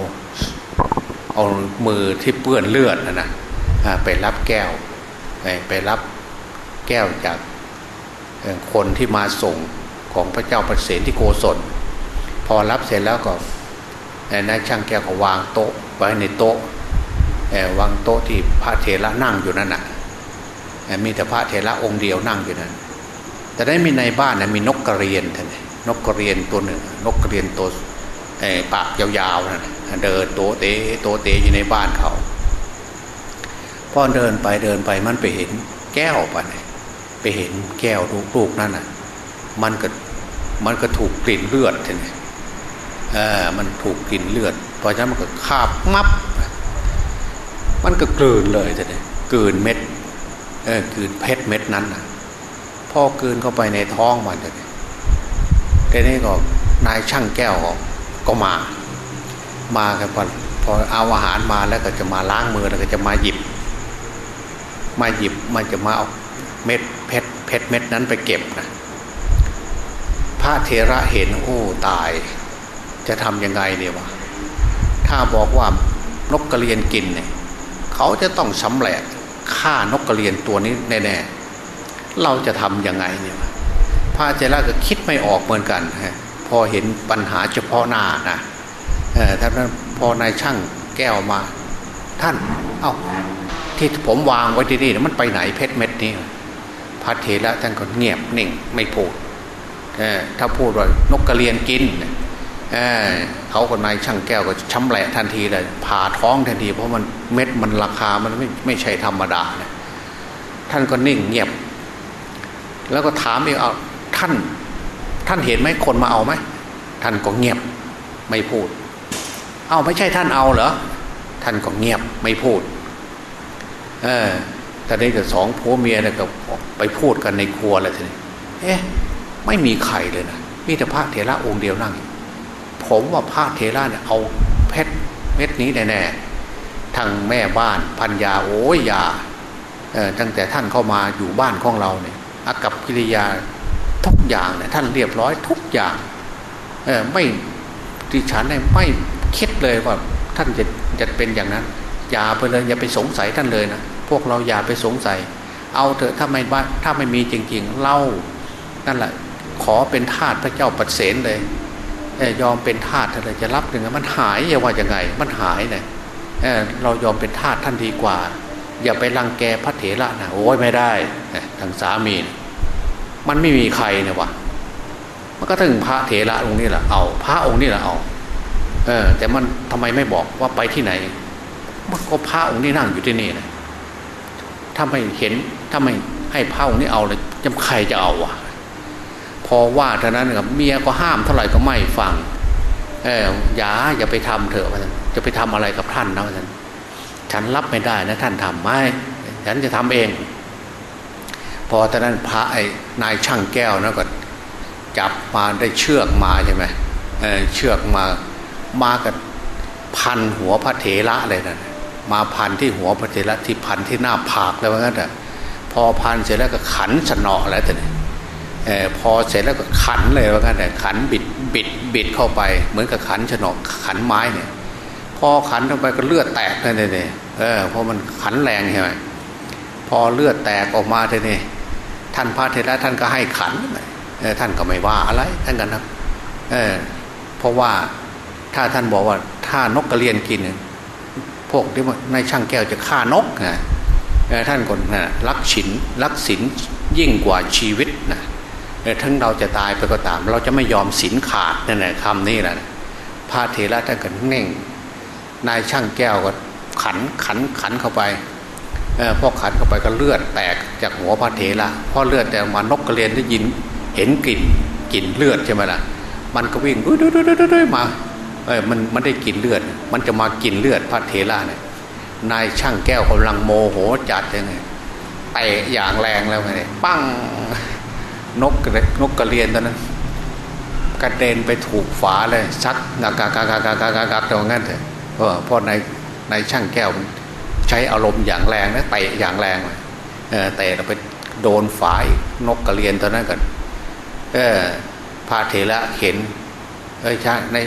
Speaker 2: เอามือที่เปื้อนเลือดนะนะไปรับแก้วไปรับแก้วจาก คนที่มาส่งของพระเจ้าประเสนที่โกศล พอรับเสร็จแล้วก็นายช่างแก้วก็วางโต๊ะไว้ในโต๊ะวางโต๊ะที่พระเถระนั่งอยู่นั่นน่ะมีแต่พระเถระองค์เดียวนั่งอยู่นั้น แต่ได้มีในบ้านนะมีนกกระเรียนท่านนกกระเรียนตัวหนึ่ง นกกระเรียนตัวปากยาวๆน่ะเดินโตเตโตเตอยู่ในบ้านเขาพอเดินไปเดินไปมันไปเห็นแก้วไป ไปเห็นแก้วลูกๆนั่นน่ะ มันก็มันก็ถูกกลิ่นเลือดท่านเออมันถูกกลิ่นเลือด เพราะฉะนั้นมันก็คาบมับ มันก็กลืนเลยท่านกลืนเม็ดเออกลืนเพชรเม็ดนั้นน่ะพอกลืนเข้าไปในท้องมันเลยทีนี้ก็นายช่างแก้วก็มา มากันพอพอเอาอาหารมาแล้วก็จะมาล้างมือแล้วก็จะมาหยิบ มาหยิบมันจะมาเอาเม็ด เพชรเม็ดนั้นไปเก็บนะพระเทระเห็นโอ้ตาย จะทำยังไงเนี่ยวะถ้าบอกว่านกกระเรียนกินเนี่ยเขาจะต้องสำแหละฆ่านกกระเรียนตัวนี้แน่ๆเราจะทำยังไงเนี่ยพระเจระก็คิดไม่ออกเหมือนกันฮะพอเห็นปัญหาเฉพาะหน้านะท่านพอนายช่างแก้วมา ท่าน เอา้าที่ผมวางไว้ที่นี่มันไปไหนเพชรเม็ดนี้ ระเถระท่านก็เงียบนิ่งไม่พูดถ้าพูดว่านกกระเรียนกินเเขาคนนายช่างแก้วก็ช้ำแหละทันทีเลยผ่าท้องทันที เพราะมันเม็ดมันราคามันไม่ไม่ใช่ธรรมดาท่านก็นิ่งเงียบ แล้วก็ถามอีกเอาท่านท่านเห็นไหมคนมาเอาไหมท่านก็เงียบไม่พูด เอาไม่ใช่ท่านเอาเหรอท่านก็เงียบไม่พูด เออ แต่นี้ก็สองผัวเมียเนี่ยก็ไปพูดกันในครัวแล้วทีนี้เอ๊ะไม่มีใครเลยนะมีแต่พระเถระองค์เดียวนั่ง ผมว่าพระเถระเนี่ยเอาเพชรเม็ดนี้แน่ๆทางแม่บ้านพันยาโอ้ยยาตั้งแต่ท่านเข้ามาอยู่บ้านของเราเนี่ยอากับกิริยาทุกอย่างเนี่ยท่านเรียบร้อยทุกอย่างเออไม่ดิฉันเนี่ยไม่คิดเลยว่าท่านจะจะเป็นอย่างนั้น อย่าไปเลยอย่าไปสงสัยท่านเลยนะ พวกเราอย่าไปสงสัย เอาเถอะถ้าไม่ถ้าไม่มีจริงๆเล่านั่นแหละขอเป็นทาสพระเจ้าปัดเสนเลยยอมเป็นทาสเลยจะรับยังไงมันหายอย่าว่ายังไง มันหายเนี่ยเเรายอมเป็นทาสท่านดีกว่า อย่าไปรังแกพระเถระนะโอ้ยไม่ได้ทางสามีมันไม่มีใครเนี่ยวะมันก็ถึงพระเถระองค์นี้แหละเอา พระองค์นี้แหละเอาเออแต่มันทำไมไม่บอกว่าไปที่ไหนมันก็พระองค์นี้นั่งอยู่ที่นี่นะ ถ้าไม่เห็นถ้าไม่ให้พระองค์นี้เอาเลยจำใครจะเอาวะพอว่าเท่านั้นกับเมียก็ห้ามเท่าไหร่ก็ไม่ฟังเอออย่าอย่าไปทำเถอะว่าจะไปทำอะไรกับท่านนะว่าฉันรับไม่ได้นะท่านทำไม่ฉันจะทำเอง พอตอนนั้นพระไอ้นายช่างแก้วนะก็จับมาได้เชือกมาใช่ไหมเเชือกมามากับพันหัวพระเถระเลยนะ มาพันที่หัวพระเถระที่พันที่หน้าผากแล้วว่างั้นแต่พอพันเสร็จแล้วก็ขันสนอแล้วแต่เนี่ยพอเสร็จแล้วก็ขันเลยว่างั้นแต่ขันบิดบิดบิดเข้าไป เหมือนกับขันฉนอกขันไม้เนี่ย พอขันเข้าไปก็เลือดแตกเลยเนี่ยเออเพราะมันขันแรงใช่ไหมพอเลือดแตกออกมาเนี่ยท่านพระเทระท่านก็ให้ขันท่านก็ไม่ว่าอะไรท่านกันครับเเพราะว่าถ้าท่านบอกว่าถ้านกกระเรียนกิน พวกที่ในช่างแก้วจะฆ่านกไงท่านคนนะรักฉินรักศีลยิ่งกว่าชีวิตนะทั้งเราจะตายไปก็ตาม เราจะไม่ยอมศีลขาดนั่นแหละคำนี้แหละพระเทระท่านก็เน่ง นายช่างแก้วก็ขันขันขันเข้าไปพอขันเข้าไปก็เลือดแตกจากหัวพระเทระพอเลือดแต่มานกกระเรียนได้ยินเห็นกลิ่นกลิ่นเลือดใช่ไหมล่ะมันก็วิ่งดุ้ยดุ้ยดุ้ยดุ้ยมา เออมันมันได้กินเลือด มันจะมากินเลือดพระเทล่าเนี่ยนายช่างแก้วกำลังโมโหจัดยังไงแตะอย่างแรงแล้วไงปั้งนกนกกระเรียนตอนนั้นกระเด็นไปถูกฝาเลยซักกากากากากากากากตรงนั้นเถอะเพราะในในช่างแก้วใช้อารมณ์อย่างแรงนะเตะอย่างแรงเตะเราไปโดนฝาอีกนกกระเรียนตอนนั้นกันเออพาเถระเห็นเอ้ยช่างใน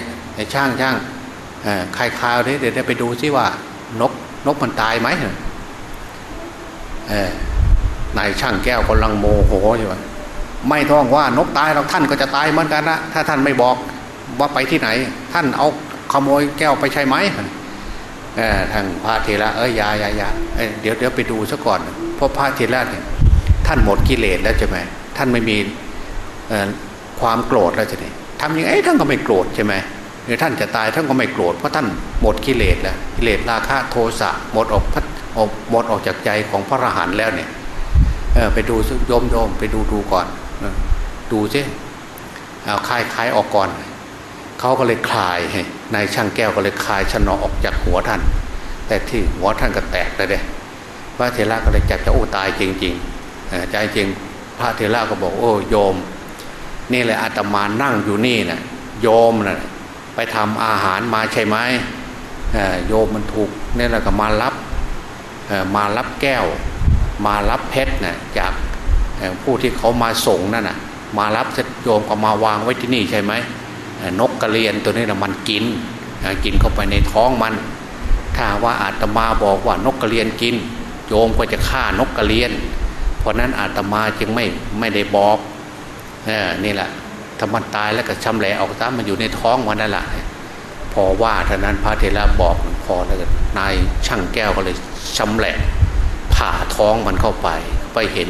Speaker 2: ช่างช่างใครคราวนี้เดี๋ยวไปดูซิว่านกนกมันตายไหมเออนายช่างแก้วกำลังโมโหอยู่ว่าไม่ท้องว่านกตายเราท่านก็จะตายเหมือนกันนะถ้าท่านไม่บอกว่าไปที่ไหน ท่านเอาขโมยแก้วไปใช่ไหมทางพระเทระเอ้ยยายายาเดี๋ยวเดี๋ยวไปดูซะก่อนเพราะพระเทระเนี่ยท่านหมดกิเลสแล้วใช่ไหมท่านไม่มีความโกรธแล้วใช่ไหมทำยังไงท่านก็ไม่โกรธใช่ไหม รือท่านจะตายท่านก็ไม่โกรธเพราะท่านหมดกิเลสแล้วกิเลสราคะโทสะหมดออกพัดหมดออกจากใจของพระอรหันต์แล้วเนี่ยไปดูโยมโยมไปดูดูก่อนดูซิเอาคลายคลายออกก่อนเขาก็เลยคลายนายช่างแก้วก็เลยคลายชนอออกจากหัวท่าน แต่ที่หัวท่านก็แตกเลยเด้พระเทระก็เลยจับจะโอ้ตายจริงๆใจจริงพระเทระก็บอกโอ้โยม นี่แหละอาตมานั่งอยู่นี่นะโยมนะ่ะ ไปทำอาหารมาใช่ไหมโยมมันถูกนี่แหละก็มารับมารับแก้ว มารับเพชรนะจากผู้ที่เขามาส่งนั่นน่ะมารับโยมก็มาวางไว้ที่นี่ใช่ไหมนกกระเรียนตัวนี้นะมันกินกินเข้าไปในท้องมันถ้าว่าอาตมาบอกว่านกกระเรียนกิน โยมก็จะฆ่านกกระเรียน เพราะนั้นอาตมาจึงไม่ไม่ได้บอกนี่แหละ ถ้ามันตายแล้วก็ชำแหละออกตามมันอยู่ในท้องมันนั่นแหละพอว่าท่านั้นพระเทระบอกพอแล้วนายช่างแก้วก็เลยชำแหละผ่าท้องมันเข้าไป ไปเห็น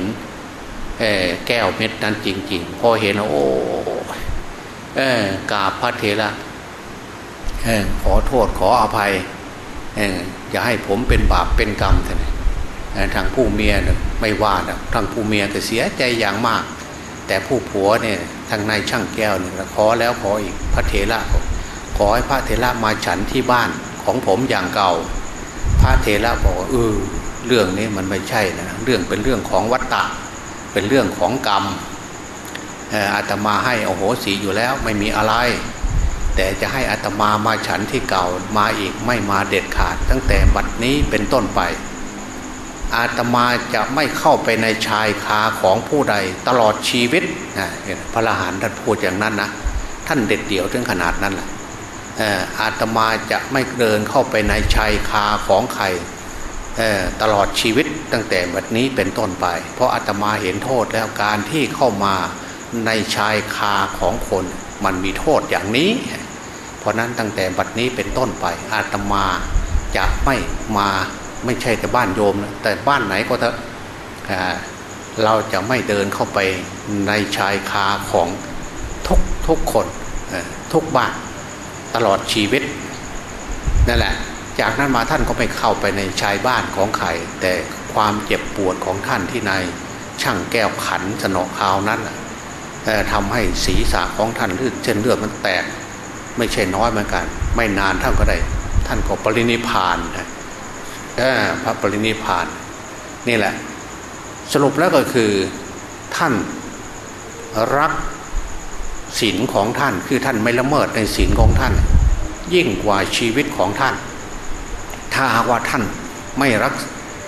Speaker 2: แก้วเม็ดนั้นจริง ๆ พอเห็นแล้วโอ้กาพระเทระขอโทษขออภัยอย่าให้ผมเป็นบาปเป็นกรรมท่านทางผู้เมียไม่ว่าทางผู้เมียก็เสียใจอย่างมาก แต่ผู้ผัวเนี่ย ทางนายช่างแก้วเนี่ยขอแล้วขออีกพระเทระขอให้พระเทระมาฉันที่บ้านของผมอย่างเก่า พระเทระบอกเออเรื่องนี้มันไม่ใช่นะเรื่องเป็นเรื่องของวัตตะ เป็นเรื่องของกรรมอาตมาให้โอโหสีอยู่แล้วไม่มีอะไร แต่จะให้อาตมามาฉันที่เก่ามาอีกไม่มาเด็ดขาด ตั้งแต่บัดนี้เป็นต้นไป อาตมาจะไม่เข้าไปในชายคาของผู้ใดตลอดชีวิตนะพระรหันท่านพูดอย่างนั้นนะท่านเด็ดเดี่ยวถึงขนาดนั้นแหละอาตมาจะไม่เดินเข้าไปในชายคาของใครตลอดชีวิตตั้งแต่บัดนี้เป็นต้นไป เพราะอาตมาเห็นโทษแล้วการที่เข้ามาในชายคาของคนมันมีโทษอย่างนี้ เพราะนั้นตั้งแต่บัดนี้เป็นต้นไปอาตมาจะไม่มา ไม่ใช่แต่บ้านโยมนะแต่บ้านไหนก็เถอะเราจะไม่เดินเข้าไปในชายคาของทุกทุกคนทุกบ้านตลอดชีวิตนั่นแหละ จากนั้นมาท่านก็ไม่เข้าไปในชายบ้านของใครแต่ความเจ็บปวดของท่านที่ในช่างแก้วขันสนอคราวนั้นทำให้ศีรษะของท่านเลือดเช่นเลือดมันแตก ไม่ใช่น้อยเหมือนกัน ไม่นานท่านก็ได้ ท่านก็ปรินิพานนะ พระปรินิพานนี่แหละ สรุปแล้วก็คือท่านรักศีลของท่านคือท่านไม่ละเมิดในศีลของท่าน ยิ่งกว่าชีวิตของท่าน ถ้าว่าท่านไม่รัก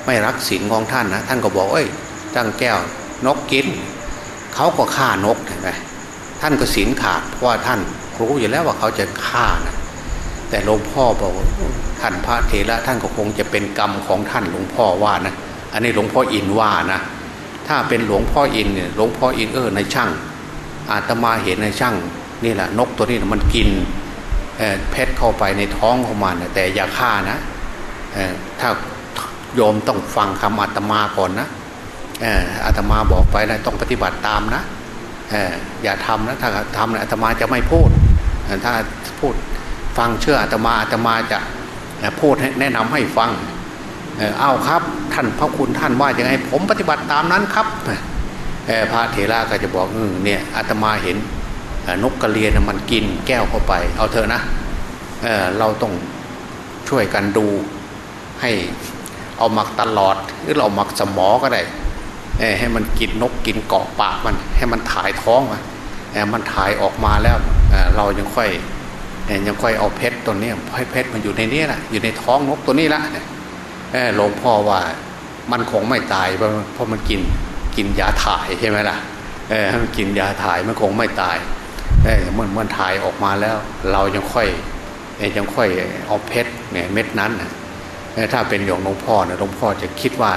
Speaker 2: ไม่รักศีลของท่านนะท่านก็บอกเอ้ยตั้งแก้วนกกินเขาก็ฆ่านกเห็นไหมท่านก็ศีลขาดเพราะว่าท่านรู้อยู่แล้วว่าเขาจะฆ่านะ แต่หลวงพ่อบอกท่านพระเถระท่านก็คงจะเป็นกรรมของท่านหลวงพ่อว่านะ อันนี้หลวงพ่ออินว่านะ ถ้าเป็นหลวงพ่ออินเนี่ยหลวงพ่ออินเออในช่าง อาตมาเห็นในช่างนี่แหละนกตัวนี้มันกินเพชรเข้าไปในท้องของมันแต่อย่าฆ่านะถ้าโยมต้องฟังคำอาตมาก่อนนะอาตมาบอกไปนะต้องปฏิบัติตามนะอย่าทำนะถ้าทำนะอาตมาจะไม่พูดถ้าพูด ฟังเชื่ออาตมาอาตมาจะพูดแนะนำให้ฟังเอาครับท่านพระคุณท่านว่าอย่างไงผมปฏิบัติตามนั้นครับพระเถระก็จะบอกเออเนี่ยอาตมาเห็นนกกระเรียนมันกินแก้วเข้าไป เอาเถอะนะเเราต้องช่วยกันดูให้เอาหมักตลอดหรือเราหมักสมอก็ได้ให้มันกินนกกินเกาะปากมันให้มันถ่ายท้องมันมันถ่ายออกมาแล้วเรายังค่อย ยังค่อยเอาเพชรตัวนี้ให้เพชรมันอยู่ในนี้แหละอยู่ในท้องนกตัวนี้ละหลวงพ่อว่ามันคงไม่ตายเพราะมันกินกินยาถ่ายใช่ไหมล่ะเออมันกินยาถ่ายมันคงไม่ตายเออมันมันถ่ายออกมาแล้ว เรายังค่อยยังค่อยเอาเพชรเนี่ยเม็ดนั้นนะถ้าเป็นหลวงหลวงพ่อนะหลวงพ่อจะคิดว่า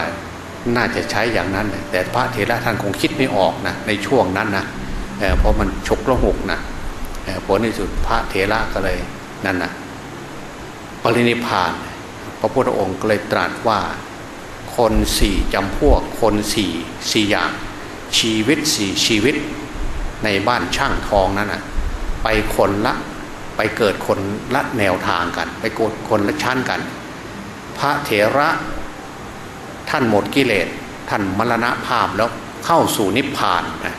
Speaker 2: น่าจะใช้อย่างนั้น แต่พระเถระท่านคงคิดไม่ออกนะในช่วงนั้นนะเพราะมันฉกระหกนะ ผลในสุดพระเถระก็เลยนั่นนะปรินิพาน พระพุทธองค์ก็เลยตรัสว่าคนสี่จำพวกคนสี่สี่อย่าง ชีวิตสี่ชีวิตในบ้านช่างทองนั้นนะไปคนละไปเกิดคนละแนวทางกัน ไปโกดคนละชั้นกัน พระเถระท่านหมดกิเลสท่านมรณะภาพแล้วเข้าสู่นิพพานนะ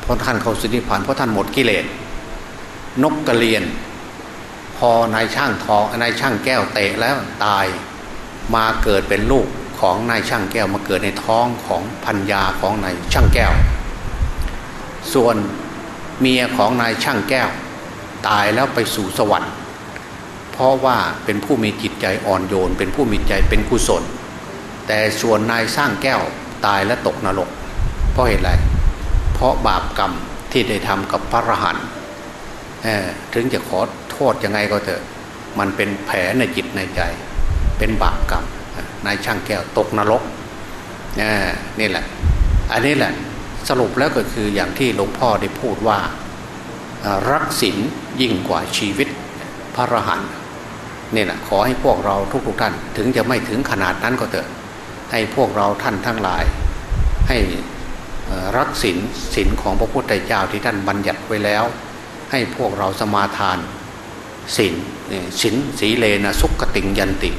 Speaker 2: เพราะท่านเข้าสู่นิพพานเพราะท่านหมดกิเลส นกกระเรียน พอนายช่างทองนายช่างแก้วเตะแล้วตายมาเกิดเป็นลูกของนายช่างแก้วมาเกิดในท้องของพัญญาของนายช่างแก้ว ส่วนเมียของนายช่างแก้ว ตายแล้วไปสู่สวรรค์ เพราะว่าเป็นผู้มีจิตใจอ่อนโยน เป็นผู้มีใจเป็นกุศล แต่ส่วนนายสร้างแก้วตายและตกนรก เพราะเหตุไร เพราะบาปกรรมที่ได้ทำกับพระรหันต์ ถึงจะขอโทษยังไงก็เถอะ มันเป็นแผลในจิตในใจ เป็นบาปกรรมนายช่างแก้วตกนรกนี่แหละ อันนี้แหละสรุปแล้วก็คืออย่างที่หลวงพ่อได้พูดว่ารักศีลยิ่งกว่าชีวิตพระรหันนี่แหละขอให้พวกเราทุกๆท่านถึงจะไม่ถึงขนาดนั้นก็เถอะให้พวกเราท่านทั้งหลาย ให้รักศีลศีลของพระพุทธเจ้าที่ท่านบัญญัติไว้แล้ว ให้พวกเราสมาทานศีลศีลสีเลนะสุขติงยันติ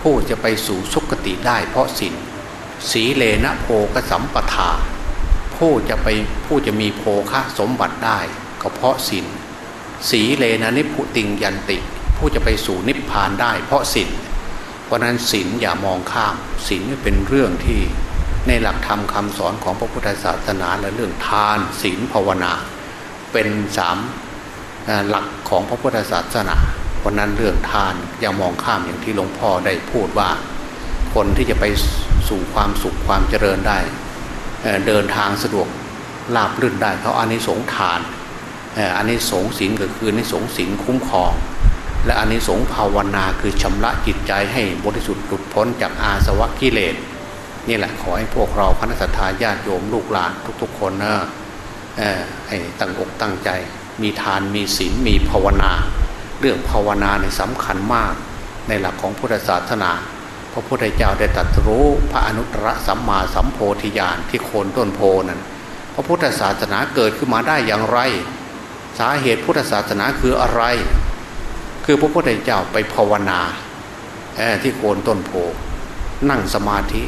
Speaker 2: ผู้จะไปสู่สุคติได้เพราะศีลสีเลนะโพกสัมปทา ผู้จะไปผู้จะมีโภคะสมบัติได้ ก็เพราะศีลสีเลนะนิพุติงยันติ ผู้จะไปสู่นิพพานได้ เพราะศีลเพราะนั้นศีลอย่ามองข้ามศีลเป็นเรื่องที่ในหลักธรรมคาสอนของพระพุทธศาสนาและเรื่องทานศีลภาวนา เป็นสามหลักของพระพุทธศาสนาเพราะนั้นเรื่องทานอย่ามองข้ามอย่างที่หลวงพ่อได้พูดว่า คนที่จะไปสู่ความสุขความเจริญได้ เดินทางสะดวกลาบลื่นได้เขาอันนี้สงทานอันนี้สงศีลก็คืออันนี้สงศีลคุ้มครอง และอันนี้สงภาวนาคือชำระจิตใจให้บริสุทธิ์หลุดพ้นจากอาสวะกิเลสนี่แหละขอให้พวกเราคณะสัตยาญาติโยมลูกหลานทุกๆ คนนะ ให้ตั้งอกตั้งใจ มีทานมีศีลมีภาวนา เรื่องภาวนาเนี่ยสำคัญมาก ในหลักของพุทธศาสนาพระพุทธเจ้าได้ตรัสรู้พระอนุตตรสัมมาสัมโพธิญาณที่โคนต้นโพนั้นพระพุทธศาสนาเกิดขึ้นมาได้อย่างไร สาเหตุพุทธศาสนาคืออะไร คือพระพุทธเจ้าไปภาวนาที่โคนต้นโพนั่งสมาธิ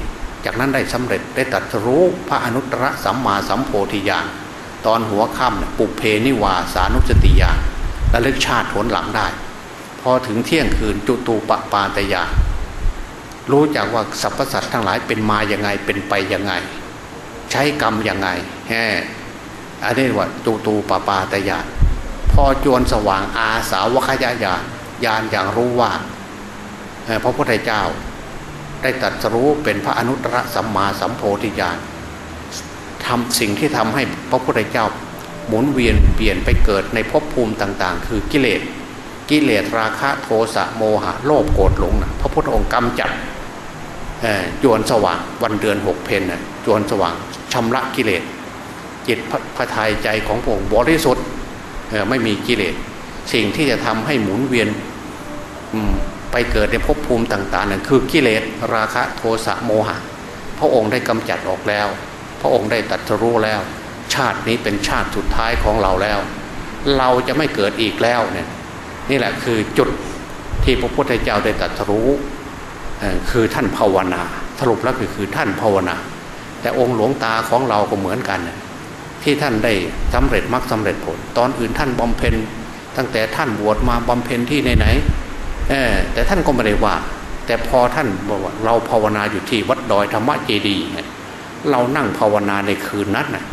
Speaker 2: จากนั้นได้สำเร็จได้ตรัสรู้พระอนุตตรสัมมาสัมโพธิญาณ ตอนหัวค่ำปุเพนิวาสานุสติญาณระลึกชาติผลหลังได้ พอถึงเที่ยงคืนจุตูปปาตยารู้จักว่าสรรพสัตว์ทั้งหลายเป็นมาอย่างไงเป็นไปอยังไง ใช้กรรมอยังไงแฮอันนี้ว่าจูตูปปาตยาพอจวนสว่างอาสาวคยายานยานอย่างรู้ว่าพระพุทธเจ้า ได้ตัดรู้เป็นพระอนุตตรสัมมาสัมโพธิญาณ ทำสิ่งที่ทำให้พระพุทธเจ้าหมุนเวียนเปลี่ยนไปเกิดในภพภูมิต่าง ๆ คือกิเลสกิเลสราคะโทสะโมหะโลภโกรธหลงนะพระพุทธองค์กำจัดจวนสว่างวันเดือนหกเพนนะจวนสว่างชำระกิเลสจิตพระทัยใจของพระองค์บริสุทธิ์ไม่มีกิเลสสิ่งที่จะทำให้หมุนเวียนไปเกิดในภพภูมิต่างๆนั่นคือกิเลสราคะโทสะโมหะ พระองค์ได้กำจัดออกแล้ว พระองค์ได้ตรัสรู้แล้ว ชาตินี้เป็นชาติสุดท้ายของเราแล้ว เราจะไม่เกิดอีกแล้วเนี่ยนี่แหละคือจุดที่พระพุทธเจ้าได้ตรัสรู้คือท่านภาวนา สรุปแล้วคือท่านภาวนา แต่องค์หลวงตาของเราก็เหมือนกัน ที่ท่านได้สำเร็จมรรคสาเร็จผล ตอนอื่นท่านบำเพ็ญตั้งแต่ท่านบวชมาบำเพ็ญที่ไหนๆแต่ท่านก็ไม่ได้ว่า แต่พอท่านบอกว่าเราภาวนาอยู่ที่วัดดอยธรรมเจดีย์ เรานั่งภาวนาในคืนนั้นนะ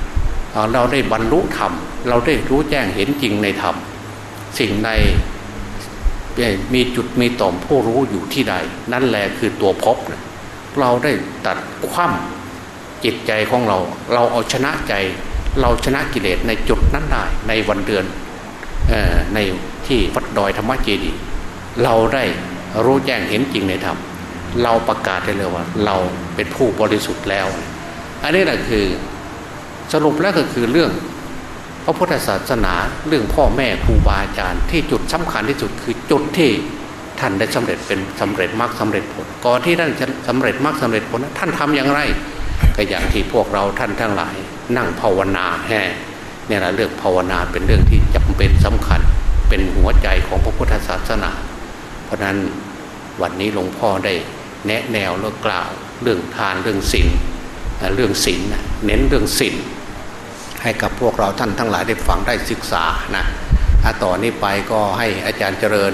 Speaker 2: เราได้บรรลุธรรม เราได้รู้แจ้งเห็นจริงในธรรม สิ่งใดมีจุดมีต่อมผู้รู้อยู่ที่ใด นั่นแหละคือตัวพบนะเราได้ตัดคว่ำจิตใจของเรา เราเอาชนะใจ เราชนะกิเลสในจุดนั้นได้ในวันเดือนในที่วัดดอยธรรมเจดี เราได้รู้แจ้งเห็นจริงในธรรม เราประกาศได้เลยว่า เราเป็นผู้บริสุทธิ์แล้ว อันนี้แหละคือสรุปแล้วก็คือเรื่อง พระพุทธศาสนาเรื่องพ่อแม่ครูบาอาจารย์ ที่จุดสำคัญที่สุดคือจุดที่ท่านได้สำเร็จเป็นสำเร็จมากสาเร็จผลก่อนที่ท่านจะสำเร็จมากสาเร็จผลท่านทำอย่างไร ก็อย่างที่พวกเราท่านทั้งหลาย นั่งภาวนาแห่เนี่ยแหละเรื่องภาวนาเป็นเรื่องที่จำเป็นสำคัญเป็นหัวใจของพระพุทธศาสนา เพราะนั้นวันนี้หลวงพ่อได้แนะแนวเรื่องกล่าว เรื่องทานเรื่องศีล เรื่องศีลเน้นเรื่องศีลให้กับพวกเราท่านทั้งหลายได้ฟังได้ศึกษานะต่อนนี้ไปก็ให้อาจารย์เจริญ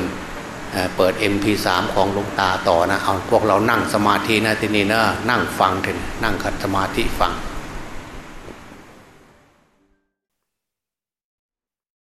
Speaker 2: เปิด MP3 ของหลวงตาต่อนะเอาพวกเรานั่งสมาธินะที่นี่นะนั่งฟังเถอะนั่งขัดสมาธิฟัง